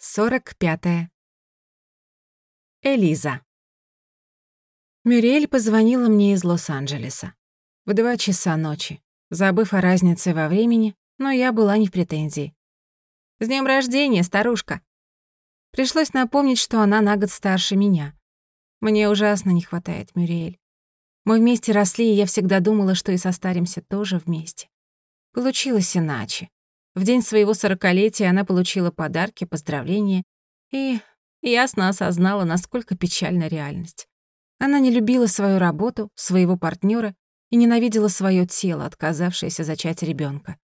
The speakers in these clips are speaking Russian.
45. -е. Элиза. Мюриэль позвонила мне из Лос-Анджелеса. В два часа ночи, забыв о разнице во времени, но я была не в претензии. «С днем рождения, старушка!» Пришлось напомнить, что она на год старше меня. Мне ужасно не хватает Мюриэль. Мы вместе росли, и я всегда думала, что и состаримся тоже вместе. Получилось иначе. В день своего сорокалетия она получила подарки, поздравления и ясно осознала, насколько печальна реальность. Она не любила свою работу, своего партнера и ненавидела свое тело, отказавшееся зачать ребенка.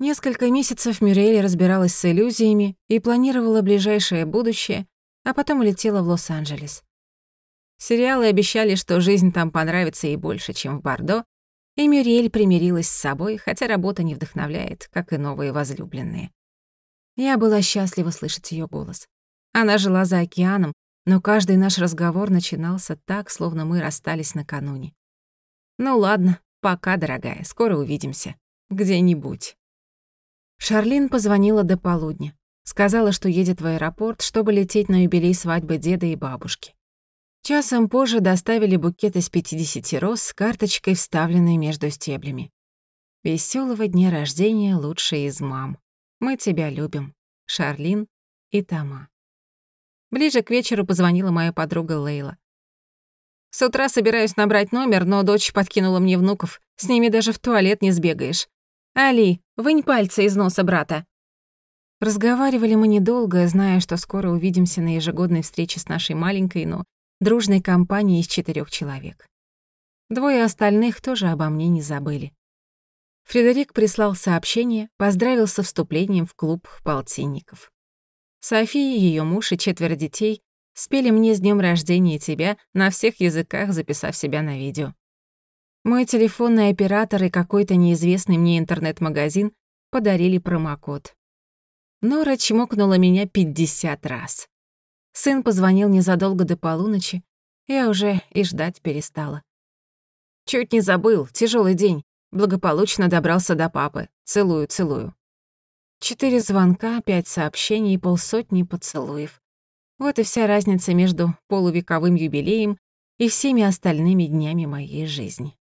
Несколько месяцев Мюрриэль разбиралась с иллюзиями и планировала ближайшее будущее, а потом улетела в Лос-Анджелес. Сериалы обещали, что жизнь там понравится ей больше, чем в Бордо, и Мюриэль примирилась с собой, хотя работа не вдохновляет, как и новые возлюбленные. Я была счастлива слышать ее голос. Она жила за океаном, но каждый наш разговор начинался так, словно мы расстались накануне. «Ну ладно, пока, дорогая, скоро увидимся. Где-нибудь». Шарлин позвонила до полудня. Сказала, что едет в аэропорт, чтобы лететь на юбилей свадьбы деда и бабушки. Часом позже доставили букет из 50 роз с карточкой, вставленной между стеблями. Веселого дня рождения, лучшая из мам. Мы тебя любим. Шарлин и Тома. Ближе к вечеру позвонила моя подруга Лейла. С утра собираюсь набрать номер, но дочь подкинула мне внуков. С ними даже в туалет не сбегаешь. Али, вынь пальцы из носа брата. Разговаривали мы недолго, зная, что скоро увидимся на ежегодной встрече с нашей маленькой, но дружной компанией из четырех человек. Двое остальных тоже обо мне не забыли. Фредерик прислал сообщение, поздравил со вступлением в клуб полтинников. София, ее муж и четверо детей спели мне с днем рождения тебя на всех языках, записав себя на видео. Мой телефонный оператор и какой-то неизвестный мне интернет-магазин подарили промокод. Нора чмокнула меня 50 раз. Сын позвонил незадолго до полуночи, я уже и ждать перестала. Чуть не забыл, тяжелый день. Благополучно добрался до папы. Целую, целую. Четыре звонка, пять сообщений и полсотни поцелуев. Вот и вся разница между полувековым юбилеем и всеми остальными днями моей жизни.